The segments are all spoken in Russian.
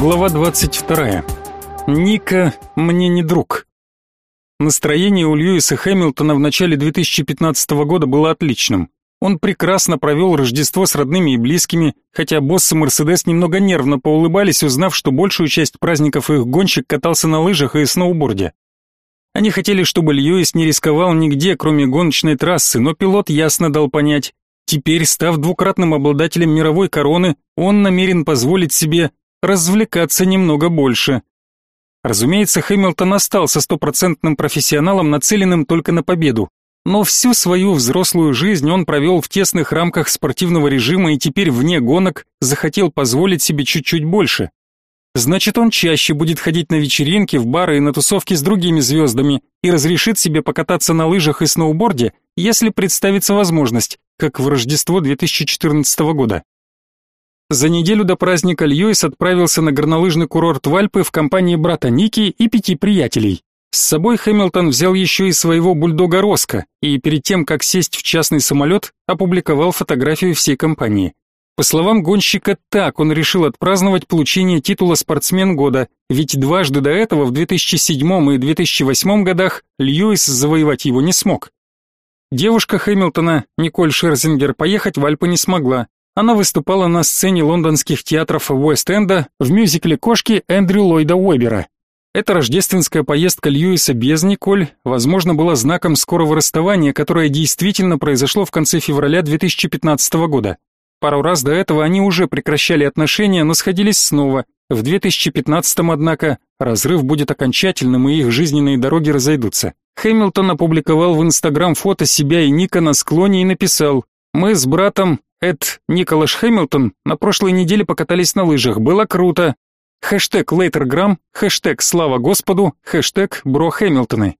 Глава 22. Ника мне не друг. Настроение у Льюиса Хэмилтона в начале 2015 года было отличным. Он прекрасно провел Рождество с родными и близкими, хотя босс и Мерседес немного нервно поулыбались, узнав, что большую часть праздников их гонщик катался на лыжах и сноуборде. Они хотели, чтобы Льюис не рисковал нигде, кроме гоночной трассы, но пилот ясно дал понять, теперь, став двукратным обладателем мировой короны, он намерен позволить себе развлекаться немного больше. Разумеется, Хэмилтон остался стопроцентным профессионалом, нацеленным только на победу. Но всю свою взрослую жизнь он провел в тесных рамках спортивного режима и теперь вне гонок захотел позволить себе чуть-чуть больше. Значит, он чаще будет ходить на вечеринки, в бары и на тусовки с другими звездами и разрешит себе покататься на лыжах и сноуборде, если представится возможность, как в Рождество 2014 года. За неделю до праздника Льюис отправился на горнолыжный курорт в Альпы в компании брата Ники и пяти приятелей. С собой Хэмилтон взял еще и своего бульдога Роско и перед тем, как сесть в частный самолет, опубликовал фотографию всей компании. По словам гонщика, так он решил отпраздновать получение титула «Спортсмен года», ведь дважды до этого, в 2007 и 2008 годах, Льюис завоевать его не смог. Девушка Хэмилтона, Николь Шерзингер, поехать в Альпы не смогла, она выступала на сцене лондонских театров Уэст-Энда в мюзикле «Кошки» Эндрю Ллойда Уэбера. Эта рождественская поездка Льюиса без Николь, возможно, была знаком скорого расставания, которое действительно произошло в конце февраля 2015 года. Пару раз до этого они уже прекращали отношения, но сходились снова. В 2015, однако, разрыв будет окончательным, и их жизненные дороги разойдутся. Хэмилтон опубликовал в Инстаграм фото себя и Ника на склоне и написал «Мы с братом Эд Николаш Хэмилтон на прошлой неделе покатались на лыжах. Было круто. Хэштег Лейтерграм, хэштег Слава Господу, хэштег Бро Хэмилтоны.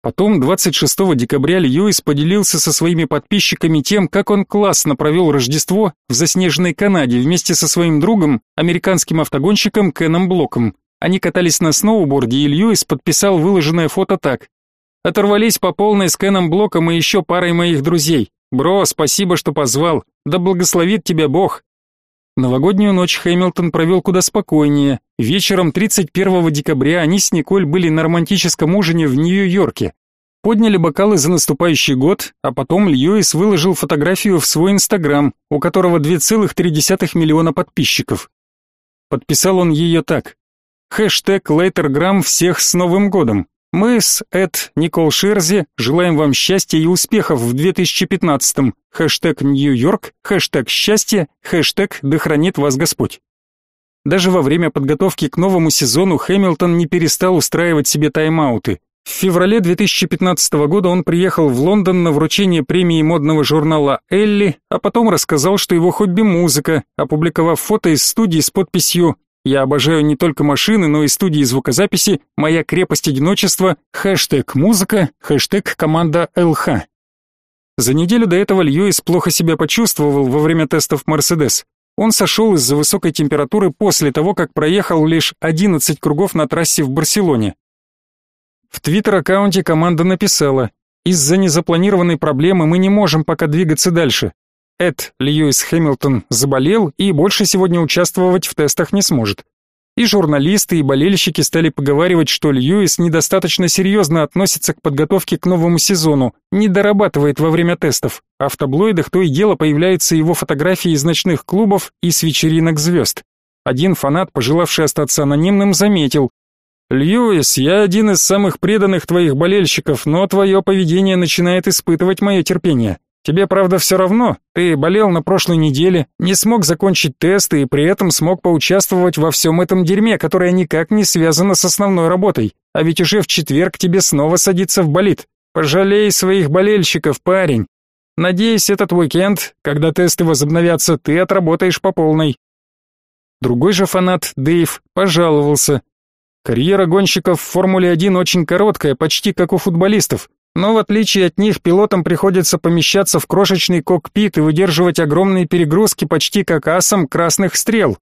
Потом 26 декабря Льюис поделился со своими подписчиками тем, как он классно провел Рождество в заснеженной Канаде вместе со своим другом, американским автогонщиком Кеном Блоком. Они катались на сноуборде, и Льюис подписал выложенное фото так. Оторвались по полной с Кеном Блоком и еще парой моих друзей. Бро, спасибо, что позвал. Да благословит тебя Бог. Новогоднюю ночь Хэмилтон провел куда спокойнее. Вечером 31 декабря они с Николь были на романтическом ужине в Нью-Йорке. Подняли бокалы за наступающий год, а потом Льюис выложил фотографию в свой Инстаграм, у которого 2,3 миллиона подписчиков. Подписал он ее так. Хэштег Лейтерграм всех с Новым годом. Мы с Эд Никол Шерзи желаем вам счастья и успехов в 2015-м. Хэштег Нью-Йорк, хэштег счастье, хэштег да хранит вас Господь. Даже во время подготовки к новому сезону Хэмилтон не перестал устраивать себе тайм-ауты. В феврале 2015 года он приехал в Лондон на вручение премии модного журнала «Элли», а потом рассказал, что его хобби музыка, опубликовав фото из студии с подписью я обожаю не только машины, но и студии звукозаписи, моя крепость одиночества, хэштег музыка, хэштег команда ЛХ. За неделю до этого Льюис плохо себя почувствовал во время тестов Мерседес. Он сошел из-за высокой температуры после того, как проехал лишь 11 кругов на трассе в Барселоне. В твиттер-аккаунте команда написала «Из-за незапланированной проблемы мы не можем пока двигаться дальше. Эд Льюис Хэмилтон заболел и больше сегодня участвовать в тестах не сможет. И журналисты, и болельщики стали поговаривать, что Льюис недостаточно серьезно относится к подготовке к новому сезону, не дорабатывает во время тестов, а в таблоидах то и дело появляются его фотографии из ночных клубов и с вечеринок звезд. Один фанат, пожелавший остаться анонимным, заметил, «Льюис, я один из самых преданных твоих болельщиков, но твое поведение начинает испытывать мое терпение. Тебе, правда, все равно. Ты болел на прошлой неделе, не смог закончить тесты и при этом смог поучаствовать во всем этом дерьме, которое никак не связано с основной работой. А ведь уже в четверг тебе снова садиться в болит. Пожалей своих болельщиков, парень. Надеюсь, этот уикенд, когда тесты возобновятся, ты отработаешь по полной. Другой же фанат, Дэйв, пожаловался. Карьера гонщиков в Формуле-1 очень короткая, почти как у футболистов. Но в отличие от них, пилотам приходится помещаться в крошечный кокпит и выдерживать огромные перегрузки почти как асам красных стрел.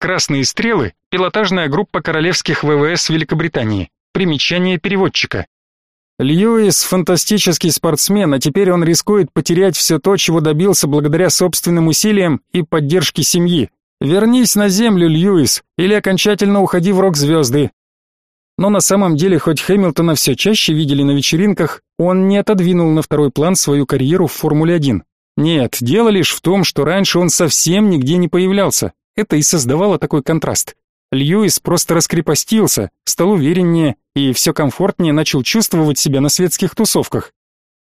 Красные стрелы – пилотажная группа королевских ВВС Великобритании. Примечание переводчика. Льюис – фантастический спортсмен, а теперь он рискует потерять все то, чего добился благодаря собственным усилиям и поддержке семьи. Вернись на землю, Льюис, или окончательно уходи в рок-звезды. Но на самом деле, хоть Хэмилтона все чаще видели на вечеринках, он не отодвинул на второй план свою карьеру в Формуле-1. Нет, дело лишь в том, что раньше он совсем нигде не появлялся. Это и создавало такой контраст. Льюис просто раскрепостился, стал увереннее и все комфортнее начал чувствовать себя на светских тусовках.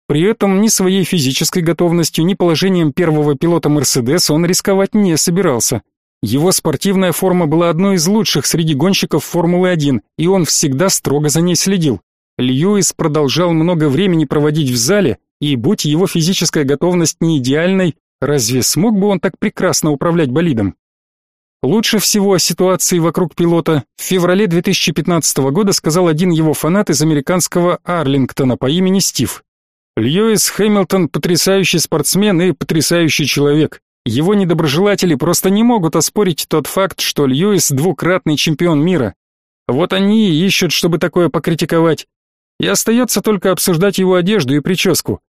При этом ни своей физической готовностью, ни положением первого пилота Мерседес он рисковать не собирался. Его спортивная форма была одной из лучших среди гонщиков Формулы-1, и он всегда строго за ней следил. Льюис продолжал много времени проводить в зале, и будь его физическая готовность не идеальной, разве смог бы он так прекрасно управлять болидом? Лучше всего о ситуации вокруг пилота в феврале 2015 года сказал один его фанат из американского Арлингтона по имени Стив. Льюис Хэмилтон потрясающий спортсмен и потрясающий человек. Его недоброжелатели просто не могут оспорить тот факт, что Льюис двукратный чемпион мира. Вот они и ищут, чтобы такое покритиковать. И остается только обсуждать его одежду и прическу.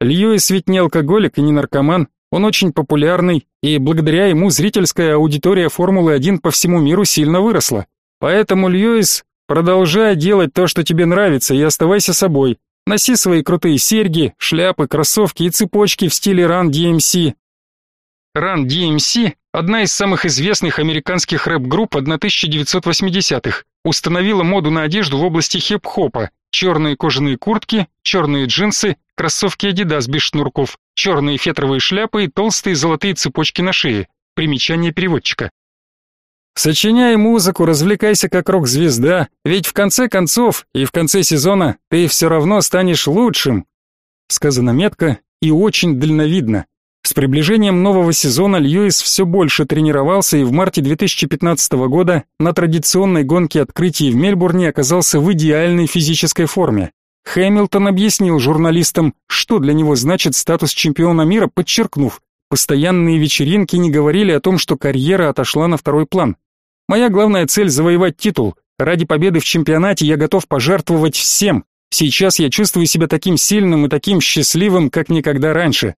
Льюис ведь не алкоголик и не наркоман, он очень популярный, и благодаря ему зрительская аудитория Формулы-1 по всему миру сильно выросла. Поэтому, Льюис, продолжай делать то, что тебе нравится, и оставайся собой. Носи свои крутые серьги, шляпы, кроссовки и цепочки в стиле Run DMC. Run DMC – одна из самых известных американских рэп-групп 1980-х, установила моду на одежду в области хип-хопа. Черные кожаные куртки, черные джинсы, кроссовки Adidas без шнурков, черные фетровые шляпы и толстые золотые цепочки на шее. Примечание переводчика. Сочиняй музыку, развлекайся как рок-звезда, ведь в конце концов и в конце сезона ты все равно станешь лучшим. Сказано метко и очень дальновидно. С приближением нового сезона Льюис все больше тренировался и в марте 2015 года на традиционной гонке открытий в Мельбурне оказался в идеальной физической форме. Хэмилтон объяснил журналистам, что для него значит статус чемпиона мира, подчеркнув, постоянные вечеринки не говорили о том, что карьера отошла на второй план. Моя главная цель завоевать титул. Ради победы в чемпионате я готов пожертвовать всем. Сейчас я чувствую себя таким сильным и таким счастливым, как никогда раньше.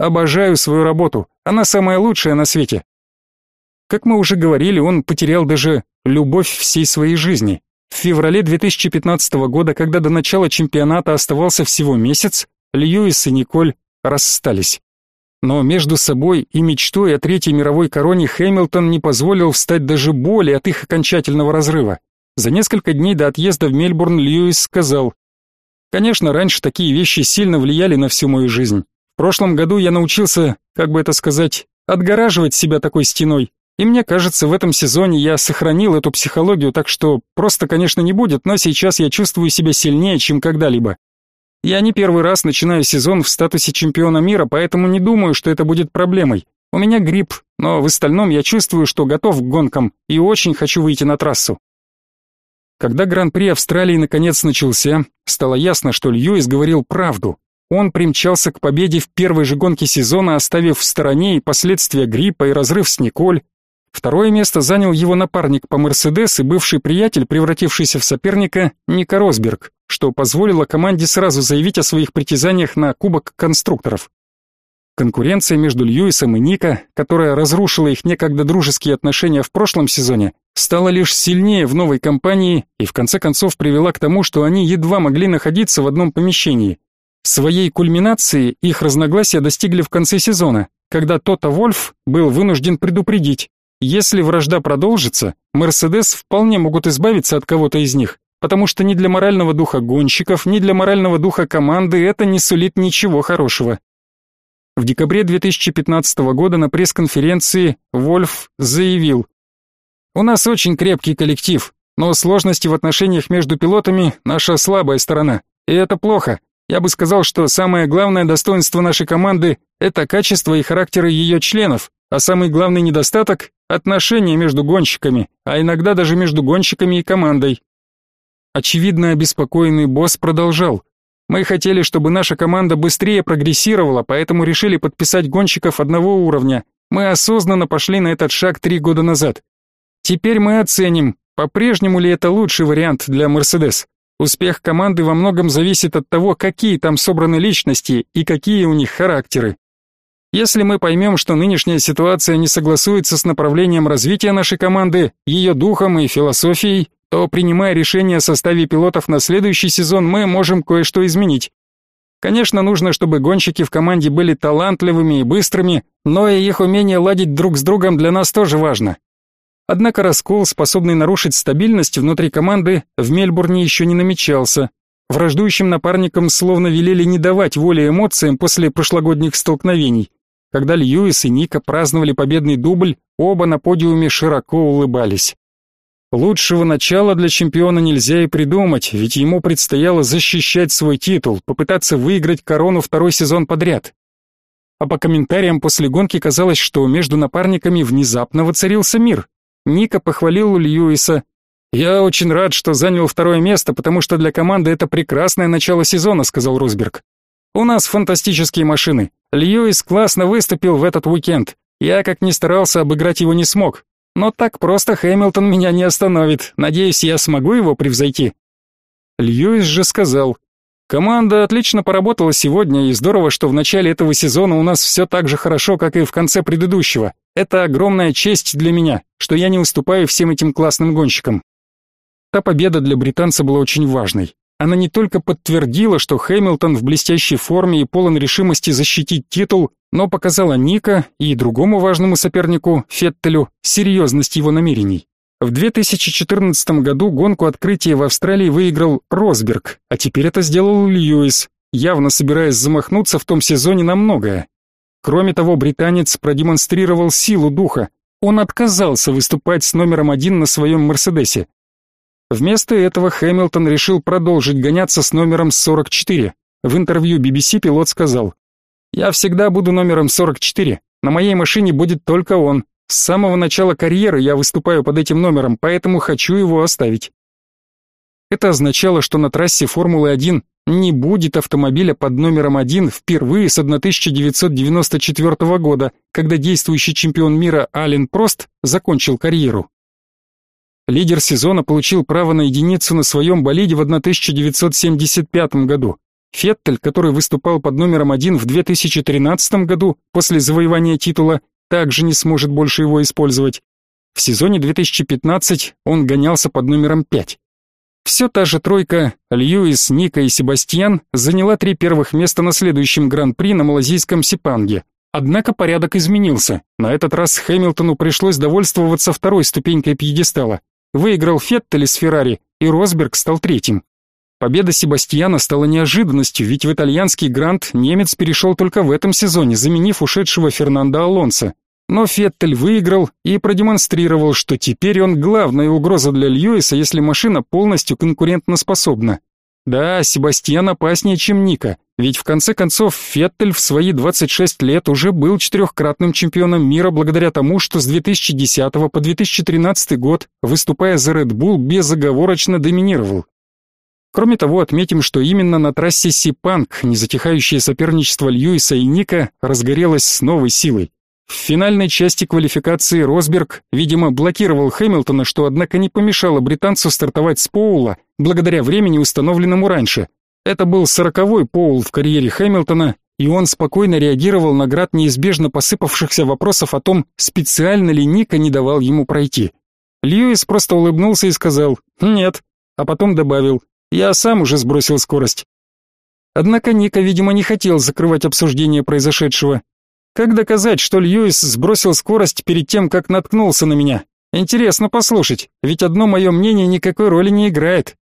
Обожаю свою работу, она самая лучшая на свете. Как мы уже говорили, он потерял даже любовь всей своей жизни. В феврале 2015 года, когда до начала чемпионата оставался всего месяц, Льюис и Николь расстались. Но между собой и мечтой о Третьей мировой короне Хэмилтон не позволил встать даже боли от их окончательного разрыва. За несколько дней до отъезда в Мельбурн Льюис сказал, «Конечно, раньше такие вещи сильно влияли на всю мою жизнь прошлом году я научился, как бы это сказать, отгораживать себя такой стеной. И мне кажется, в этом сезоне я сохранил эту психологию, так что просто, конечно, не будет, но сейчас я чувствую себя сильнее, чем когда-либо. Я не первый раз начинаю сезон в статусе чемпиона мира, поэтому не думаю, что это будет проблемой. У меня грипп, но в остальном я чувствую, что готов к гонкам и очень хочу выйти на трассу. Когда Гран-при Австралии наконец начался, стало ясно, что Льюис говорил правду. Он примчался к победе в первой же гонке сезона, оставив в стороне и последствия гриппа и разрыв с Николь. Второе место занял его напарник по Мерседес и бывший приятель, превратившийся в соперника, Ника Росберг, что позволило команде сразу заявить о своих притязаниях на Кубок конструкторов. Конкуренция между Льюисом и Ника, которая разрушила их некогда дружеские отношения в прошлом сезоне, стала лишь сильнее в новой компании и в конце концов привела к тому, что они едва могли находиться в одном помещении. Своей кульминации их разногласия достигли в конце сезона, когда Тота Вольф был вынужден предупредить, если вражда продолжится, Мерседес вполне могут избавиться от кого-то из них, потому что ни для морального духа гонщиков, ни для морального духа команды это не сулит ничего хорошего. В декабре 2015 года на пресс-конференции Вольф заявил, «У нас очень крепкий коллектив, но сложности в отношениях между пилотами – наша слабая сторона, и это плохо. Я бы сказал, что самое главное достоинство нашей команды – это качество и характеры ее членов, а самый главный недостаток – отношения между гонщиками, а иногда даже между гонщиками и командой. Очевидно, обеспокоенный босс продолжал. Мы хотели, чтобы наша команда быстрее прогрессировала, поэтому решили подписать гонщиков одного уровня. Мы осознанно пошли на этот шаг три года назад. Теперь мы оценим, по-прежнему ли это лучший вариант для Мерседес. Успех команды во многом зависит от того, какие там собраны личности и какие у них характеры. Если мы поймем, что нынешняя ситуация не согласуется с направлением развития нашей команды, ее духом и философией, то, принимая решение о составе пилотов на следующий сезон, мы можем кое-что изменить. Конечно, нужно, чтобы гонщики в команде были талантливыми и быстрыми, но и их умение ладить друг с другом для нас тоже важно. Однако раскол, способный нарушить стабильность внутри команды, в Мельбурне еще не намечался. Враждующим напарникам словно велели не давать воли эмоциям после прошлогодних столкновений. Когда Льюис и Ника праздновали победный дубль, оба на подиуме широко улыбались. Лучшего начала для чемпиона нельзя и придумать, ведь ему предстояло защищать свой титул, попытаться выиграть корону второй сезон подряд. А по комментариям после гонки казалось, что между напарниками внезапно воцарился мир. Ника похвалил Льюиса. «Я очень рад, что занял второе место, потому что для команды это прекрасное начало сезона», — сказал Росберг. «У нас фантастические машины. Льюис классно выступил в этот уикенд. Я, как ни старался, обыграть его не смог. Но так просто Хэмилтон меня не остановит. Надеюсь, я смогу его превзойти. Льюис же сказал: "Команда отлично поработала сегодня, и здорово, что в начале этого сезона у нас все так же хорошо, как и в конце предыдущего. Это огромная честь для меня, что я не уступаю всем этим классным гонщикам". Та победа для британца была очень важной. Она не только подтвердила, что Хэмилтон в блестящей форме и полон решимости защитить титул, но показала Ника и другому важному сопернику, Феттелю, серьезность его намерений. В 2014 году гонку открытия в Австралии выиграл Росберг, а теперь это сделал Льюис, явно собираясь замахнуться в том сезоне на многое. Кроме того, британец продемонстрировал силу духа. Он отказался выступать с номером один на своем Мерседесе. Вместо этого Хэмилтон решил продолжить гоняться с номером 44. В интервью BBC пилот сказал, «Я всегда буду номером 44. На моей машине будет только он. С самого начала карьеры я выступаю под этим номером, поэтому хочу его оставить». Это означало, что на трассе Формулы-1 не будет автомобиля под номером 1 впервые с 1994 года, когда действующий чемпион мира Ален Прост закончил карьеру. Лидер сезона получил право на единицу на своем болиде в 1975 году. Феттель, который выступал под номером один в 2013 году после завоевания титула, также не сможет больше его использовать. В сезоне 2015 он гонялся под номером 5. Все та же тройка Льюис, Ника и Себастьян заняла три первых места на следующем Гран-при на малазийском Сипанге. Однако порядок изменился. На этот раз Хэмилтону пришлось довольствоваться второй ступенькой пьедестала. Выиграл Феттель из Феррари, и Росберг стал третьим. Победа Себастьяна стала неожиданностью, ведь в итальянский грант немец перешел только в этом сезоне, заменив ушедшего Фернандо Алонсо. Но Феттель выиграл и продемонстрировал, что теперь он главная угроза для Льюиса, если машина полностью конкурентоспособна. Да, Себастьян опаснее, чем Ника, ведь в конце концов Феттель в свои 26 лет уже был четырехкратным чемпионом мира благодаря тому, что с 2010 по 2013 год, выступая за Red Bull, безоговорочно доминировал. Кроме того, отметим, что именно на трассе Сипанг незатихающее соперничество Льюиса и Ника разгорелось с новой силой. В финальной части квалификации Росберг, видимо, блокировал Хэмилтона, что однако не помешало британцу стартовать с Поула, благодаря времени, установленному раньше. Это был сороковой Поул в карьере Хэмилтона, и он спокойно реагировал на град неизбежно посыпавшихся вопросов о том, специально ли Ника не давал ему пройти. Льюис просто улыбнулся и сказал «нет», а потом добавил «я сам уже сбросил скорость». Однако Ника, видимо, не хотел закрывать обсуждение произошедшего. Как доказать, что Льюис сбросил скорость перед тем, как наткнулся на меня? Интересно послушать, ведь одно мое мнение никакой роли не играет.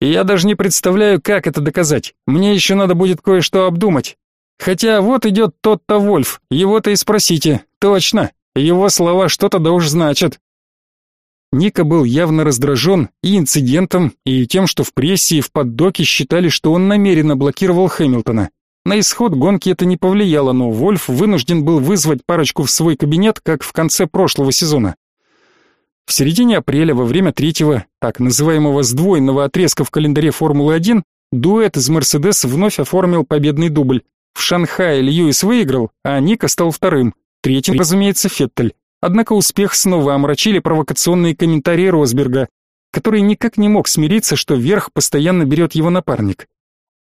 И я даже не представляю, как это доказать. Мне еще надо будет кое-что обдумать. Хотя вот идет тот-то Вольф, его-то и спросите. Точно, его слова что-то да уж значат. Ника был явно раздражен и инцидентом, и тем, что в прессе и в поддоке считали, что он намеренно блокировал Хэмилтона. На исход гонки это не повлияло, но Вольф вынужден был вызвать парочку в свой кабинет, как в конце прошлого сезона. В середине апреля, во время третьего, так называемого сдвоенного отрезка в календаре Формулы-1, дуэт из «Мерседес» вновь оформил победный дубль. В Шанхае Льюис выиграл, а Ника стал вторым. Третьим, разумеется, Феттель. Однако успех снова омрачили провокационные комментарии Росберга, который никак не мог смириться, что верх постоянно берет его напарник.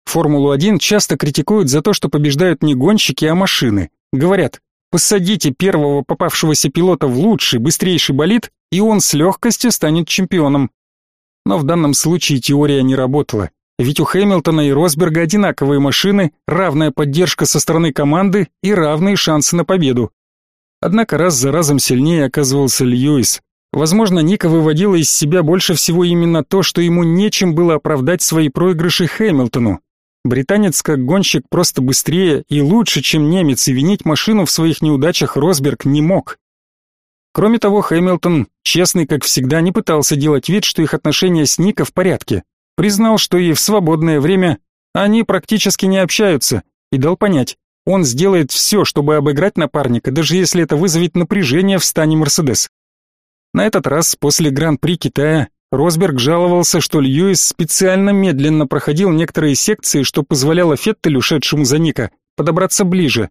Формулу-1 часто критикуют за то, что побеждают не гонщики, а машины. Говорят, посадите первого попавшегося пилота в лучший, быстрейший болид, и он с легкостью станет чемпионом. Но в данном случае теория не работала. Ведь у Хэмилтона и Росберга одинаковые машины, равная поддержка со стороны команды и равные шансы на победу. Однако раз за разом сильнее оказывался Льюис. Возможно, Ника выводила из себя больше всего именно то, что ему нечем было оправдать свои проигрыши Хэмилтону. Британец как гонщик просто быстрее и лучше, чем немец, и винить машину в своих неудачах Росберг не мог. Кроме того, Хэмилтон, честный как всегда, не пытался делать вид, что их отношения с Ника в порядке. Признал, что и в свободное время они практически не общаются, и дал понять, он сделает все, чтобы обыграть напарника, даже если это вызовет напряжение в стане Мерседес. На этот раз, после Гран-при Китая, Росберг жаловался, что Льюис специально медленно проходил некоторые секции, что позволяло Феттелю, шедшему за Ника, подобраться ближе.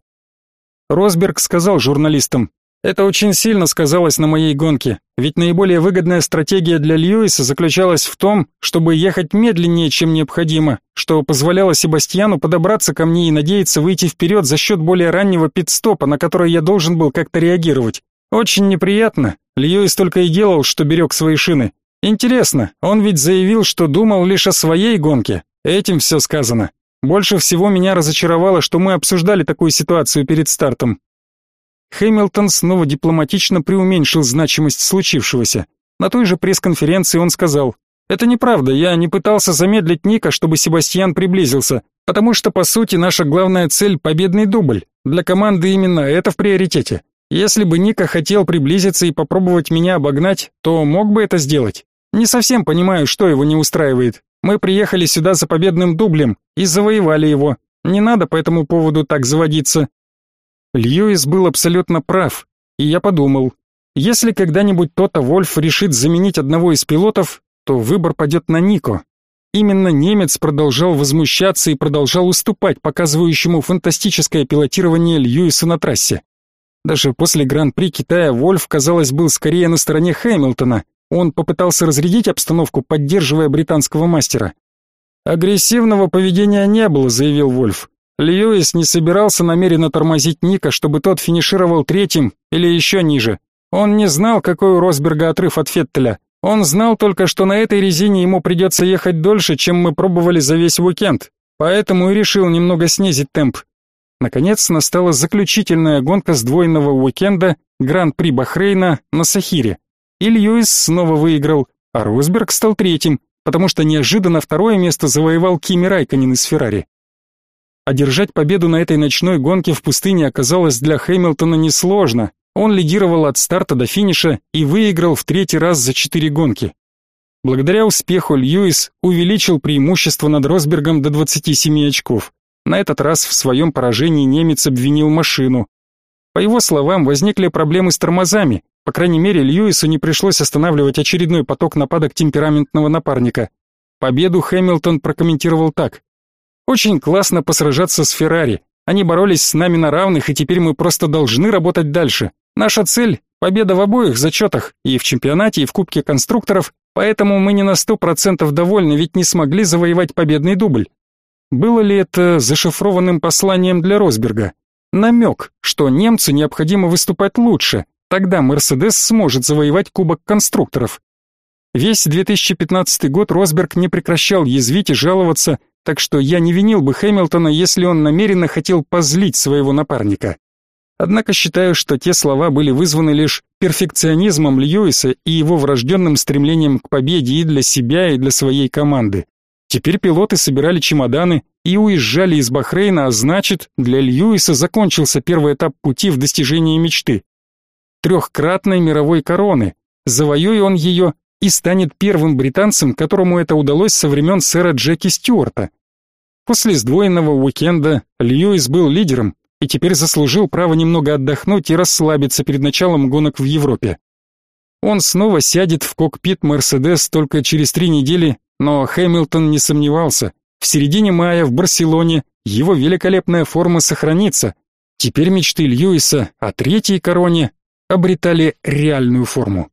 Росберг сказал журналистам, это очень сильно сказалось на моей гонке, ведь наиболее выгодная стратегия для Льюиса заключалась в том, чтобы ехать медленнее, чем необходимо, что позволяло Себастьяну подобраться ко мне и надеяться выйти вперед за счет более раннего пит-стопа, на который я должен был как-то реагировать. Очень неприятно. Льюис только и делал, что берег свои шины. Интересно, он ведь заявил, что думал лишь о своей гонке. Этим все сказано. Больше всего меня разочаровало, что мы обсуждали такую ситуацию перед стартом. Хэмилтон снова дипломатично преуменьшил значимость случившегося. На той же пресс-конференции он сказал, «Это неправда, я не пытался замедлить Ника, чтобы Себастьян приблизился, потому что, по сути, наша главная цель — победный дубль. Для команды именно это в приоритете. Если бы Ника хотел приблизиться и попробовать меня обогнать, то мог бы это сделать. Не совсем понимаю, что его не устраивает. Мы приехали сюда за победным дублем и завоевали его. Не надо по этому поводу так заводиться. Льюис был абсолютно прав, и я подумал, если когда-нибудь Тота Вольф решит заменить одного из пилотов, то выбор падет на Нико. Именно немец продолжал возмущаться и продолжал уступать показывающему фантастическое пилотирование Льюиса на трассе. Даже после Гран-при Китая Вольф, казалось, был скорее на стороне Хэмилтона. Он попытался разрядить обстановку, поддерживая британского мастера. «Агрессивного поведения не было», — заявил Вольф. Льюис не собирался намеренно тормозить Ника, чтобы тот финишировал третьим или еще ниже. Он не знал, какой у Росберга отрыв от Феттеля. Он знал только, что на этой резине ему придется ехать дольше, чем мы пробовали за весь уикенд, поэтому и решил немного снизить темп. Наконец настала заключительная гонка сдвоенного уикенда Гран-при Бахрейна на Сахире. И Льюис снова выиграл, а Росберг стал третьим, потому что неожиданно второе место завоевал Кими Райконен из Феррари. Одержать победу на этой ночной гонке в пустыне оказалось для Хэмилтона несложно. Он лидировал от старта до финиша и выиграл в третий раз за четыре гонки. Благодаря успеху Льюис увеличил преимущество над Росбергом до 27 очков. На этот раз в своем поражении немец обвинил машину. По его словам, возникли проблемы с тормозами. По крайней мере, Льюису не пришлось останавливать очередной поток нападок темпераментного напарника. Победу Хэмилтон прокомментировал так: очень классно посражаться с Феррари. Они боролись с нами на равных, и теперь мы просто должны работать дальше. Наша цель — победа в обоих зачетах, и в чемпионате, и в Кубке конструкторов, поэтому мы не на сто процентов довольны, ведь не смогли завоевать победный дубль. Было ли это зашифрованным посланием для Росберга? Намек, что немцу необходимо выступать лучше, тогда Мерседес сможет завоевать Кубок конструкторов. Весь 2015 год Росберг не прекращал язвить и жаловаться, так что я не винил бы Хэмилтона, если он намеренно хотел позлить своего напарника. Однако считаю, что те слова были вызваны лишь перфекционизмом Льюиса и его врожденным стремлением к победе и для себя, и для своей команды. Теперь пилоты собирали чемоданы и уезжали из Бахрейна, а значит, для Льюиса закончился первый этап пути в достижении мечты. Трехкратной мировой короны. Завоюя он ее, и станет первым британцем, которому это удалось со времен сэра Джеки Стюарта. После сдвоенного уикенда Льюис был лидером и теперь заслужил право немного отдохнуть и расслабиться перед началом гонок в Европе. Он снова сядет в кокпит Мерседес только через три недели, но Хэмилтон не сомневался. В середине мая в Барселоне его великолепная форма сохранится. Теперь мечты Льюиса о третьей короне обретали реальную форму.